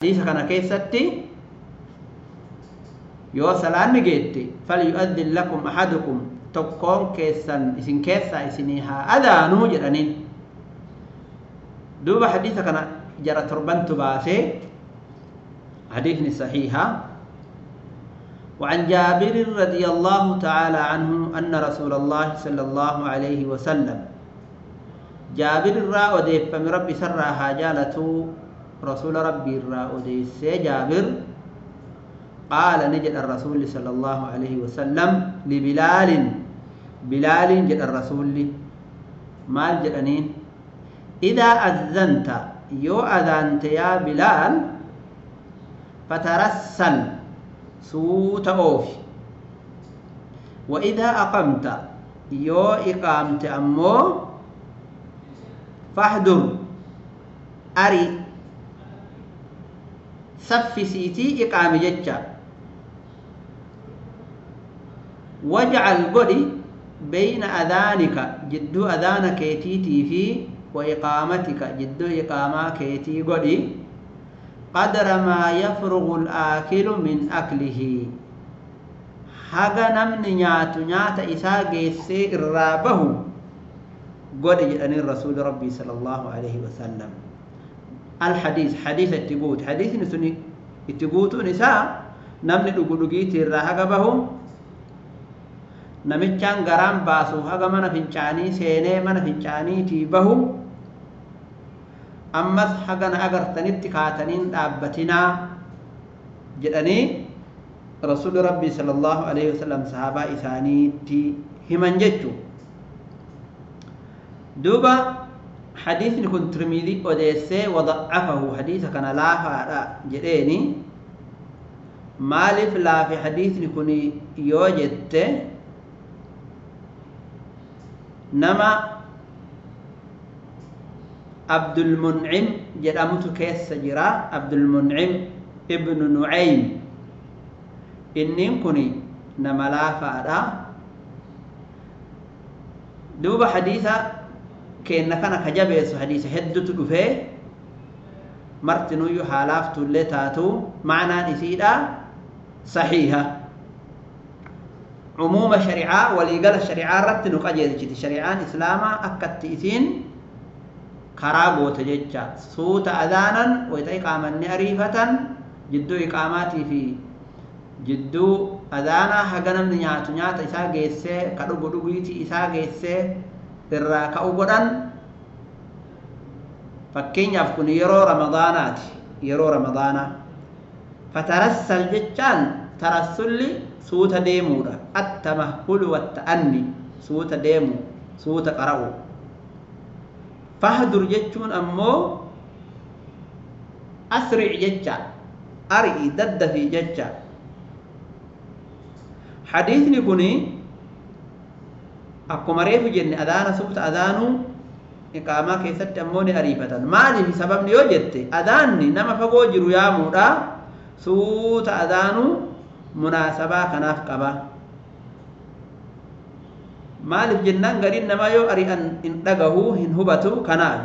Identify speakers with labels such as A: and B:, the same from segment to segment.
A: حديث كان كيستي يو سلام جيتي فليؤذن لكم أحدكم تكون كيسا إسن كيسا إسنيها أذانو جرانين دوب حديث كان جرى تربنت باسي حديث صحيحة وعن جابر رضي الله تعالى عنه أن رسول الله صلى الله عليه وسلم. جابر الرا وديف من ربي سرى حاجالته رسول ربي الرا جابر. قال نجد الرسول صلى الله عليه وسلم لبلال. بلال جد الرسول. مال جدنين إذا أذنت يو أذنت يا بلال فترسل سوت أوفي وإذا أقمت يو إقامت أمو فاحذر. أري سفسيتي إقامة جتشا واجعل قدي بين أذانك جدو أذان كيتي تيفي وإقامتك جدو إقامة كيتي قدي قدر ما يفرغ الآكل من أكله. حقا نمن نات نات إساء جيس إرابه. قد جئني الرسول ربي صلى الله عليه وسلم. Alhadiis hadiisa itti guute hadiisni sun itti guutuun isaa namni dhugu dhugiitii irraa haga bahu namichaan garaan baasu haga mana fincaanii seenee mana fincaaniitii bahu ammas haga na agartanitti kaataniin dhaabbatinaa jedhanii rasuuli rabbii sala allahu alaihi حديثني كن ترمذي أديسي وضعفه. حديث كان لا فارا جديني. مالف لا في حديثني كن يوجدت نما عبد المنعم جرامت كيس جرا. عبد المنعم ابن نعيم. إنين كني نما لا فارا دوب حديثا jabeessu hadiisa heddutu dhufee martinuyyuu haalaaftuillee taatu macnaan isiidha saxiiha cumuuma shari'aa waliigala shari'aa irratti nu qajeelchiti shari'aan islaamaa akkatti isiin karaa goote jecha suuta adaanan wayita iqaamanni ariifatan jidduu iqaamaatii fi jidduu adaanaa haga namni nyaatu nyaata isaa geessee ka dhugu dhugiitii isaa geessee irraa ka'u godhan fakkeenyaaf kun yeroo ramadaanaati yeroo ramadaanaa fatarassal jechaan tarassulli suuta deemuudha attamahulu watta'anni suuta deemu suuta qara'u fahdur jechuun ammoo asric jecha ari'i daddafi jecha hadiisni kunii akkuma reefu jenne adaana suuta adaanuu iqaamaa keessatti ammoo ni ariifatan. Maaliif sababni yoo jette adaanni nama fagoo jiru yaamuudha. Suuta adaanuu munaasabaa kanaaf qaba. Maaliif jennaan gariin namaa yoo ari'an hin dhagahuu hin hubatu kanaaf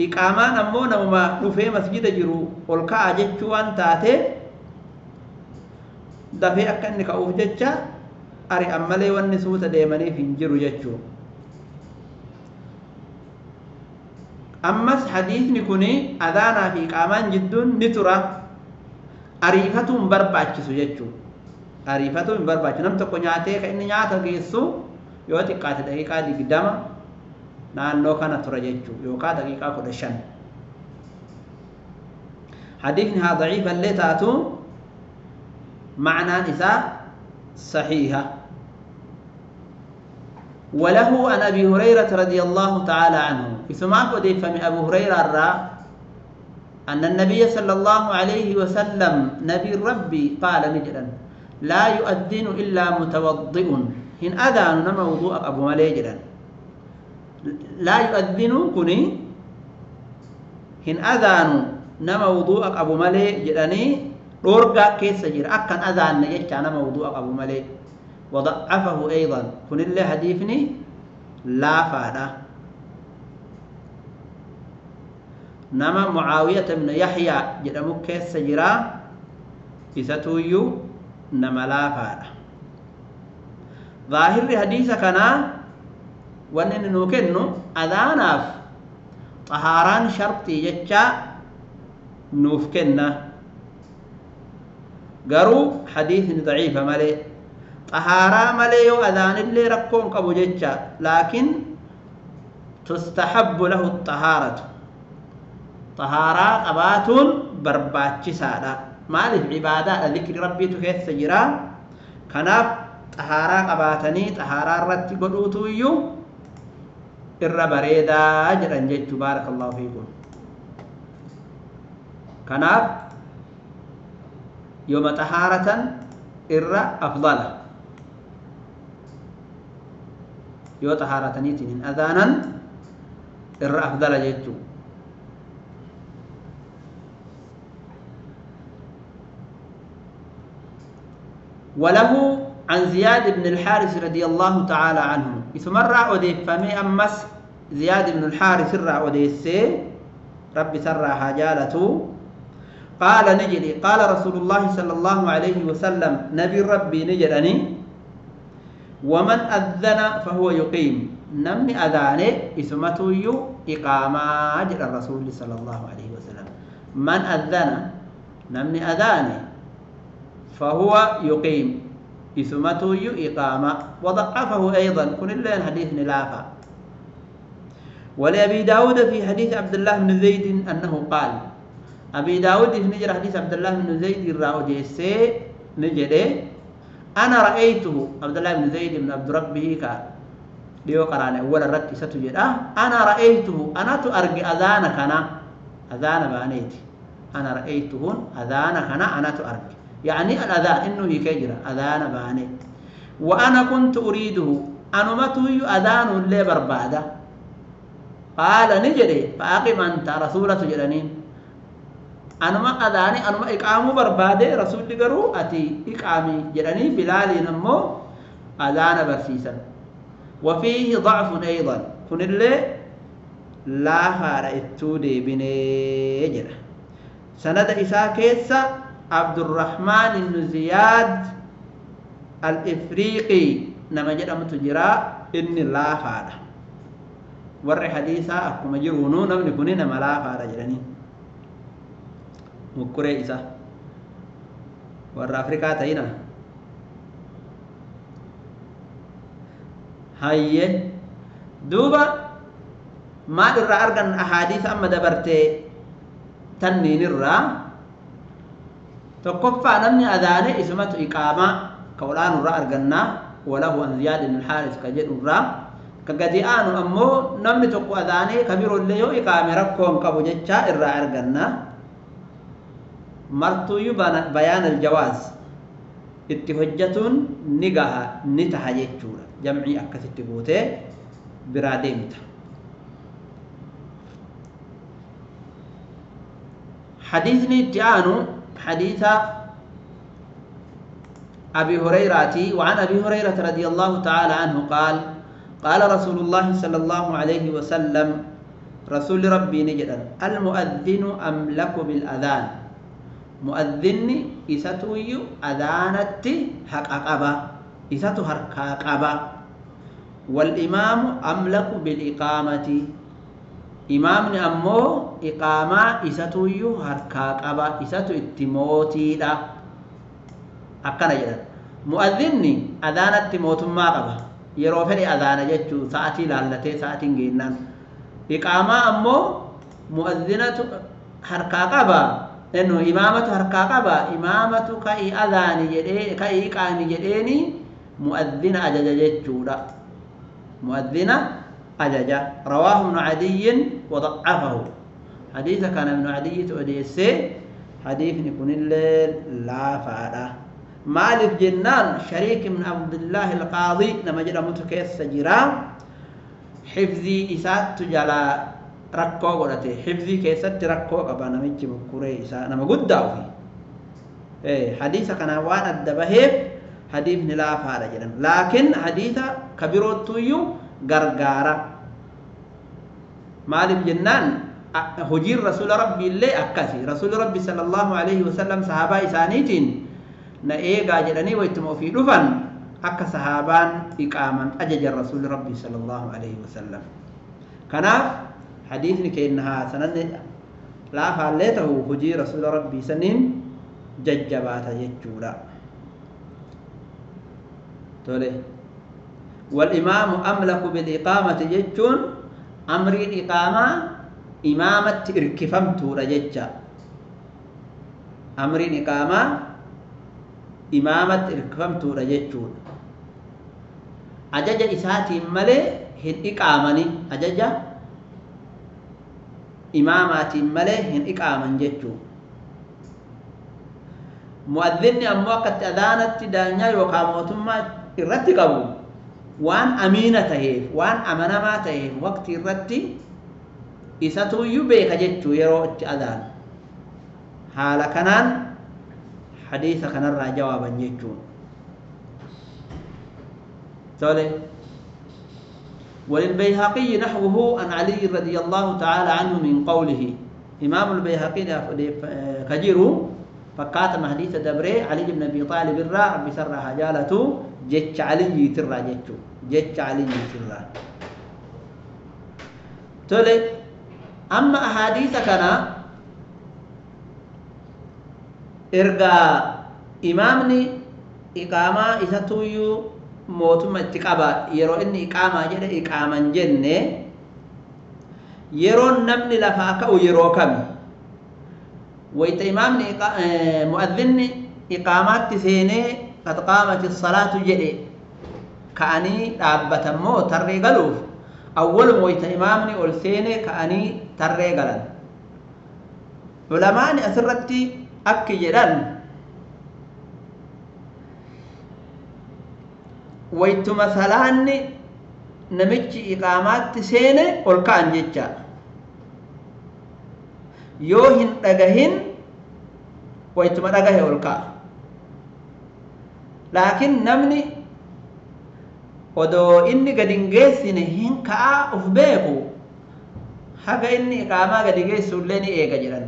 A: iqaamaan ammoo namuma dhufee masjida jiru ol ka'a jechuu waan taateef dafee akka inni ka'uuf jecha ari'an malee wanni suuta deemaniif hin jiru jechuu ammas hadiisni kun adaanaa fi iqaamaan jidduun ni tura ariifatu hin barbaachisu jechuu ariifatu hin barbaachisu nam tokko nyaatee ka inni nyaata geessu yoo xiqqaate daqiiqaa digdama naannoo kana tura jechuu yookaan daqiiqaa kudha shan hadiisni haa daciifa illee taatu معنى نساء صحيحة وله عن أبي هريرة رضي الله تعالى عنه. اسمع قديف من أبو هريرة الرا أن النبي صلى الله عليه وسلم نبي ربي قال نجدا لا يؤذن إلا متوضئ. هن أذان نما وضوء أبو مليجدا لا يؤذن كني هن أذان نما وضوء أبو مليجدني dhorgaa keessa jira akkan azaanne jecha nama wudu'a qabu malee وضعفه أيضا. كن الله هديفني لا فادا نما معاوية من يحيى جدمك سجرا إساتويو نما لا فادا ظاهر الحديث كنا وانن نوكنو أذاناف. طهاران شرطي جتا نوفكنا. غرو حديث ضعيف مالي. طهارة ملئه أذان اللي ركون قبو جيتشا لكن تستحب له الطهارة. طهارة قبات بربات جسادة ما له عبادة لك ربي تخيط سجرا. كناب طهارة قباتني طهارة رتي قدوتو يو. الربريدة أجرا جيتشو بارك الله فيكم. كناب يوم طهارة إر أفضله yoo xahaarataniitiin hin adaanan irra afdala jechuu وله عن زياد بن الحارث رضي الله تعالى عنه ثم مرة أديف فمي أمس زياد بن الحارث الرا أديسي ربي سرى حاجالته قال نجري قال رسول الله صلى الله عليه وسلم نبي ربي نجرني ومن أذن فهو يقيم. نمني أذاني اسمته يو إقامة الرسول صلى الله عليه وسلم. من أذن؟ نمني أذاني فهو يقيم. اسمته يو إقامة. وضعفه أيضا. كل اللين حديث نلافة. ولأبي داود في حديث عبد الله بن زيد أنه قال أبي داود في نجر حديث عبد الله بن زيد الراوجي سي نجري أنا رأيته عبد الله بن زيد بن عبد ربه كا ليو قران أول الرد ستجد أنا رأيته. أنا تأرجي أذانك أنا أذان بانيتي. أنا رأيته أذانك أنا أنا تأرجي يعني الأذان إنه يكجر أذان بانيت. وأنا كنت أريده. أنا ما توي أذان اللي بربادة قال نجري. فأقم أنت رسولة جرانين. أنا أنما أداني أنما إقامو برباده رسول لغرو أتي إقامي جراني بلالي نمو أدان برسيسا وفيه ضعف أيضا كن اللي لا هار اتودي بني جرا سند إساء كيسا عبد الرحمن النزياد الإفريقي نما جرام تجرا إن لا هار ور حديثا أكو مجرونو نمني كنين ما لا هار جراني mukkuree isa warra afrikaa ta'ina hayye duuba maal irraa argan ahaadiisa amma dabartee tanniin irraa tokkoffaa namni adaane isumatu iqaamaa ka olaanu irraa argannaa walahu an ziyaad ibn alxaaris ka jedhu irraa ka gadi aanu ammoo namni tokko adaanee ka biroollee yoo iqaame rakkoon qabu jechaa irraa argannaa martuuyyuu bayaan aljawaaz itti hojjatuun ni gaha ni taha jechuudha jamcii akkasitti حديثني اتعانو حديث أبي هريرة وعن أبي هريرة رضي الله تعالى عنه قال قال رسول الله صلى الله عليه وسلم رسول ربي نجدا المؤذن أملك بالأذان. مؤذني إساتو أذانتي حق قبا إساتو حركا قبا والإمام أملك بالإقامة إمامني أمو إقامة إساتو حركا قبا إساتو اتموتي دا أكنا جدا مؤذني أذانتي موتما قبا yeroo fedhe adaana jechuu sa'atii laallatee sa'atiin geennaan iqaamaa ammoo mu'azzinatu harkaa لأنه إمامة هركا قبا إمامة كأي أذان جدي كأي قام جديني مؤذن أجاجا جدا مؤذن أجاجا رواه ابن عدي وضعفه حديث كان ابن عدي توديسي حديث نكون الليل لا فارة مالك جنان شريك من عبد الله القاضي لما جرى متكيس سجرا حفظي إسات جلاء rakkoo godhate xifzii keessatti rakkoo qaba namichi mukkuree isaa nama guddaa ufi hadiisa kana waan adda baheef hadiisni laafaadha jedhan laakiin hadiisa kabiroottuyyuu gargaara maaliif jennaan hojiin rasuula rabbii illee akkasi rasuuli rabbi sallallahu alaihi wasallam sahaabaa isaaniitiin na eegaa jedhanii waytuma ofii dhufan akka sahaabaan iqaaman ajajan rasuuli rabbi sallallahu alaihi wasallam kanaaf keenna haa sananne laafaallee ta'u hojii rasuula rabbii saniin jajjabaata jechuudha tole والإمام أملك بالإقامة جتون أمر الإقامة إمامة إركفمت رجتشا أمر الإقامة إمامة إركفمت رجتشون أجج إساتي ملي هن إقامني. أجج إمامات ملي هن إقامن جتشون مؤذني أموقت أذانت دانيا وقاموتما irratti qabu waan amiina taheef waan amanamaa taheef waqtii irratti isatuyyuu beeka jechuu yeroo itti adaan haala kanaan hadiisa kanarraa jawaaban jechuun tole وللبيهقي نحوه عن علي رضي الله تعالى عنه من قوله. إمام البيهقي كجيرو فكاتم حديث دبري علي بن أبي طالب الرا ربي سر حجالته جتش علي ترى جتشو جتش علي ترى. تولي أما أحاديث كان إرجع إمامني إقامة إذا تويو mootummaa itti qaba. Yeroo inni iqaamaa jedhe iqaaman jenne. Yeroon namni lafaa ka'u yeroo kami wayta imaamni eh, mu'adhinni iqaamaatti seenee qad qaamati salaatu jedhe. Ka'anii dhaabbatan moo tarree galuuf? Awwaluma wayta imaamni ol seenee ka'anii tarree galan. Ulamaani asirratti akki jedhan. ويتو مثلا نمشي إقامات سينة ولكان جيتشا يوهن تغهن ويتو مدغه ولكا لكن نمني ودو إني قد انجيسين هين كاا أفبيكو حقا إني إقاما قد انجيسو لني إيقا جران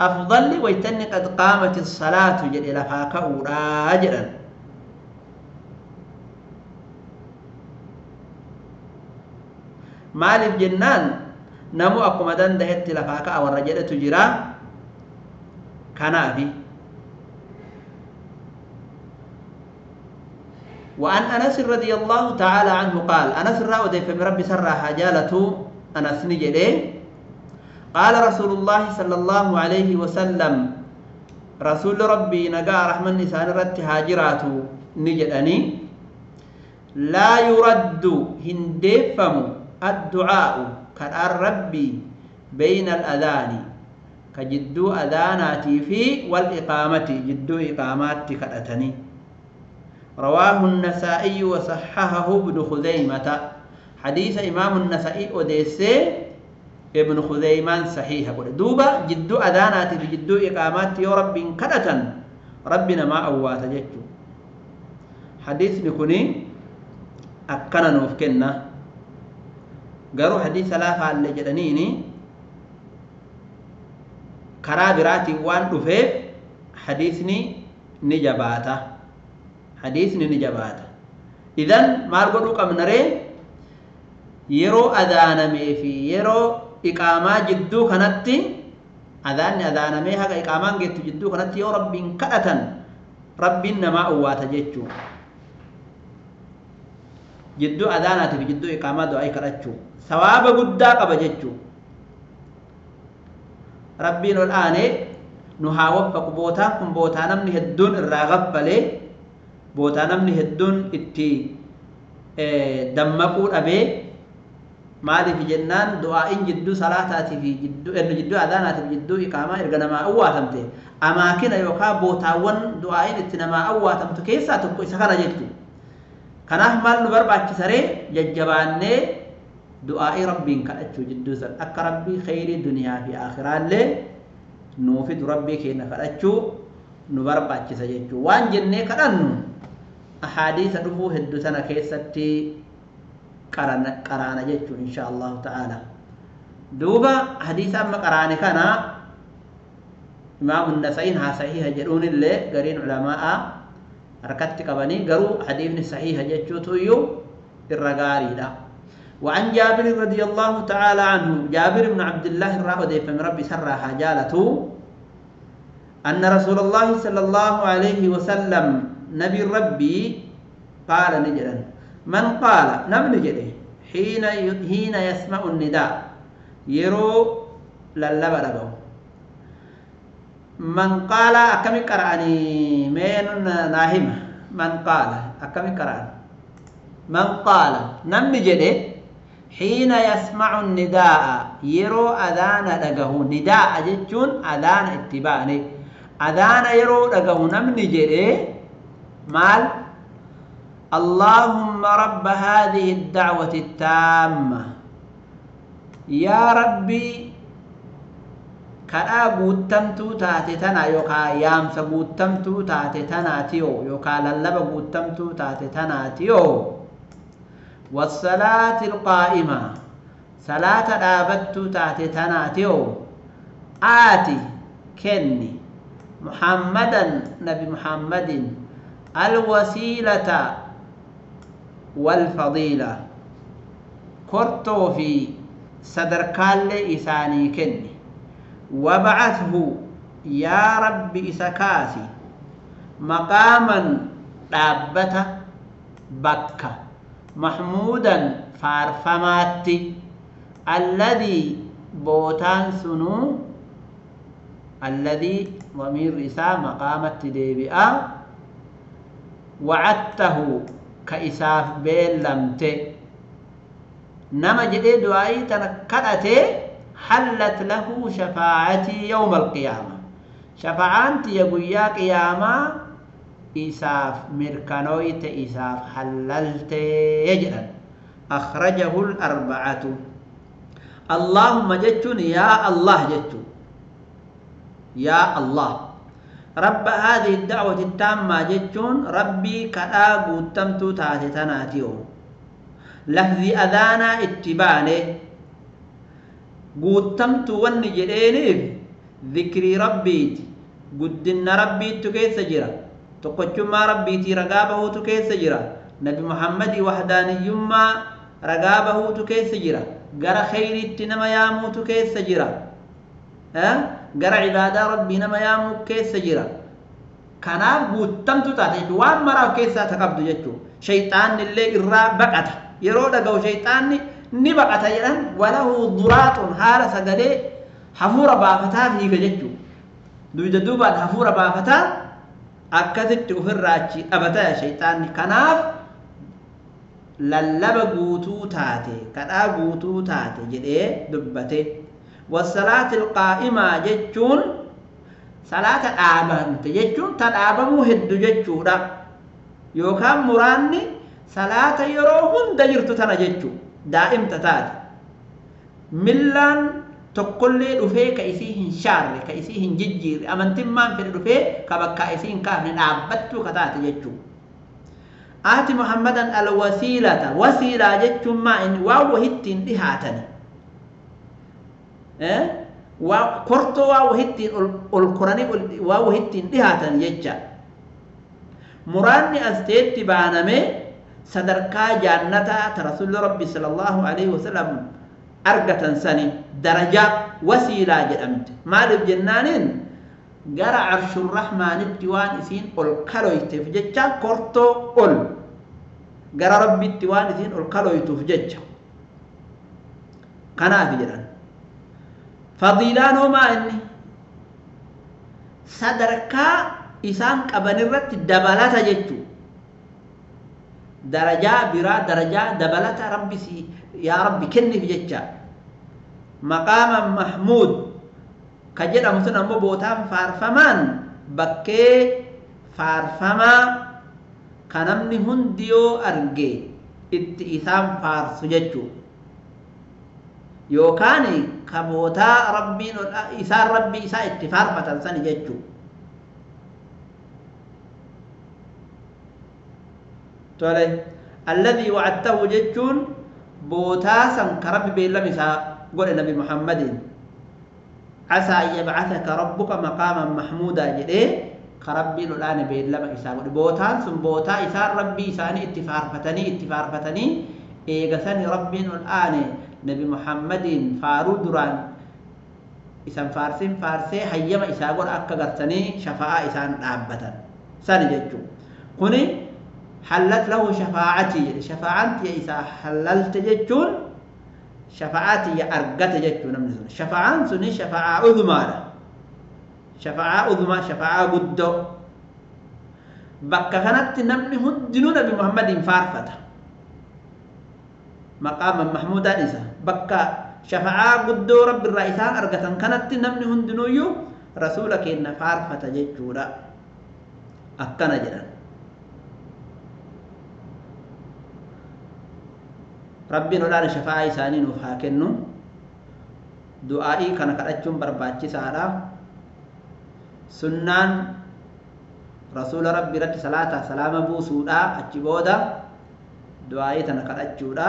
A: أفضل ويتني قد قامت الصلاة جل إلا فاكا أولا جران maaliif jennaan namu akkuma dandahetti lafaa ka'a warra jedhetu jira. Kanaafi. وعن أنس رضي الله تعالى عنه قال أنس الرأود فمن ربي سرى حجالة أنس نجده قال رسول الله صلى الله عليه وسلم رسول ربي نقا رحمن نسان رت هاجرات نجدني لا يرد هندفم الدعاء كدار ربي بين الأذان كجدو أذاناتي في والإقامة جدو إقامات كدتني رواه النسائي وصححه ابن خزيمة. حديث إمام النسائي أديسي ابن خزيمان صحيح. دوبا جدو أذاناتي في جدو إقامات يا رب كدة ربنا ما أوات جدو حديث نكوني أكنا نوفكنا. Karaa biraatiin waan dhufeef hadiisni ni jabaata hadiisni ni jabaata idan maal godhuu qabna ree yeroo adaanamee fi yeroo iqaamaa jidduu kanatti adaanni adaanamee haga iqaamaan geettu jidduu kanatti yoo rabbiin kadhatan rabbiin namaa owwaata jechuu jidduu adaanaatiif jidduu iqaamaa du'aa kadhachuu sawaaba guddaa qaba jechuu rabbiin ol aanee nu haa waffaqu bootaan kun bootaa namni hedduun irraa gaffalee bootaa namni hedduun itti dammaquu dhabee maaliif jennaan du'aa'iin jidduu salaataatii fi jidduu jidduu adaanaatii fi jidduu iqaamaa erga namaa awwaatamte amaakina yookaan bootaawwan du'aa'iin itti namaa awwaatamtu keessaa tokko isa kana jechuudha. Kanaaf maal nu barbaachisa ree jajjabaannee du'aa'ii rabbiin kadhachuu jidduu san akka rabbii kheyrii duniyaa fi aakhiraallee nuufidu rabbii keenya kadhachuu nu barbaachisa jechuu waan jennee kadhannu ahaadiisa dhufuu hedduu sana keessatti qaraana jechuun insha allahu ta'ala duuba hadiisa amma qaraane kana imaamu nasa'iin haa sahiha jedhuun illee gariin culamaa'a harkatti qabanii garuu hadiifni sahiha jechuutu iyyuu irra gaariidha. وعن جابر رضي الله تعالى عنه جابر بن عبد الله الرافضي من ربي سرها جالته أن رسول الله صلى الله عليه وسلم نبي ربي قال نجلا من قال نم نجله حين حين يسمع النداء يرو للبا من قال أكم قرأني؟ من ناهم من قال أكم قرأني. من قال؟ نم نجله حين يسمع النداء يرو أذان دقه نداء جتون أذان اتباعني. أذان يرو دقه نم نجله مال؟ اللهم رب هذه الدعوة التامة. يا ربي kadhaa guuttamtuu taate tana yookaa yaamsa guuttamtuu taate tanaatiyo yookaa lallaba guuttamtuu taate tanaatiyo والصلاة القائمة صلاة دابتو تاتي تناتيو آتي كني محمدا نبي محمد الوسيلة والفضيلة كرتو في صدر كال إساني كني وبعثه يا رب إسكاسي مقاما دابة بكة محمودا فارفمات الذي بوتان سنو الذي ضمير رسا مقامت ديبئة وعدته كإساف بيلمت نما جدي دعائي تنكرته حلت له شفاعتي يوم القيامة. شفاعتي يقول قيامة إساف مركنويت إساف حللت يجرا. أخرجه الأربعة. اللهم جتون يا الله جتون يا الله. رب هذه الدعوة التامة جتون ربي كلا قوتمتو تاتتناتيو لفظ أذانا اتبانه. قوتمت تواني جلينيف ذكري ربيت قدن ربيت كيف سجرا تقجم ربيت رقابه كيف سجرا نبي محمد وحداني يما رقابه كيف سجرا قرى خير اتنما ياموت كيف سجرا قرى عبادة ربي نما ياموت كيف سجرا كان قوتمت تاتي وان مرا كيف ستقبض جتو شيطان اللي إرى بقت يرودا قو شيطاني نبقى أيضا وله ضرات حال سجده حفورة بافتها في جدته دويد دوبا حفورة بافتها أكثت أفر راتي أبتا يا شيطان. كناف للب قوتو تاتي. كنا قوتو تاتي جده دبته. والصلاة القائمة جدتون صلاة آبان تجدتون تنعب مهد جدتون يوكام مراني صلاة يروهن دجرتو تنجدتون daa'imta taate millaan tokkollee dhufee ka isii hin shaarre ka isii hin jijjiirre amantimmaan fedhe dhufee ka bakka isii hin kaafne dhaabbattuu ka taate jechuu aati muhammadan alwasiilata wasiilaa jechuun maa inni waan wahittiin dhihaatani kortoo waa wahittiin ol koranii waa wahittiin dhihaatan jecha muraanni as ta'etti baaname sadarkaa jaannataa ta rasuulli rabbi sallallahu alaihi wasallam argatan sani darajaa wasiilaa jedhamte maaliif jennaaniin gara arshurrahmaanitti waan isiin ol kaloyteef jecha kortoo ol gara rabbitti waan isiin ol kaloytuuf jecha kanaaf jedhan fadiilaan homaa inni sadarkaa isaan qaban irratti dabalata jechuu dabalata rabbi si yaa rabbi kenniif jecha maqaama mahmuud ka jedhamu sun ammoo bootaan faarfamaan bakkee faarfamaa ka namni hundi yoo arge itti isaan faarsu jechuu yookaan ka bootaa rabbiin isaan rabbii isaa itti faarfatan sani jechuun bootaa san ka rabbi beellam isaa قول النبي محمد عسى أن يبعثك ربك مقاما محمودا جدي كربي الآن بين لما إسان بوتان سن بوتا إسان ربي إساني اتفار فتني اتفار فتني إيغساني ربي الآن نبي محمد فارو دران إسان فارسين فارسي حيما إسان قول أكا قرتني شفاء إسان دابتا سان ججو كوني حلت له شفاعتي. شفاعتي إسا حللت ججون شفاعتي أرقت ججون شفاعان سني شفاعة عظمى شفاعة عظمى شفاعة قدو. بكا كانت نمني هدنو نبي محمد فارفته. مقاما محمودا إسا بكا شفاعة قدو رب الرئيسان أرقتن. كانت نمني هندنو يو. رسولك إن فارفة ججودا أكنا جدا ربي نولان شفاعة إساني نفاكنو دعائي كان كرأتشون برباتي سارا سنان رسول ربي رت صلاة سلام بوسودا أجبودا دعائي تنا كرأتشودا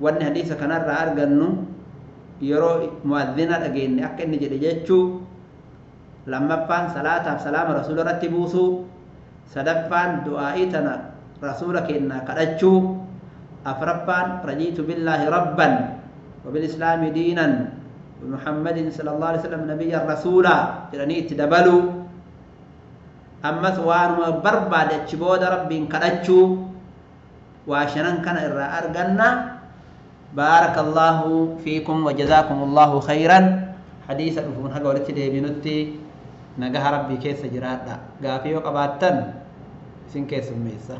A: wanni hadiisa kanarraa argannu yeroo mu'adhina dhageenye akka inni jedhe jechuu lammaffaan salaataaf salaama rasuula irratti buusuu sadaffaan du'aa'ii tana rasuula kennaa kadhachuu afraffaan rajiitu billaahi rabban وبالإسلام دينا ومحمد صلى الله عليه وسلم نبيا رسولا. جراني تدبلوا أما ثوان برباد اتشبود ربي كدتشو. واشنان كان إرى أرغنا. بارك الله فيكم وجزاكم الله خيرا. حديث الفون حق ولت ديبنتي نجاه ربي كيس جراد غافي وقباتن سين كيس ميسا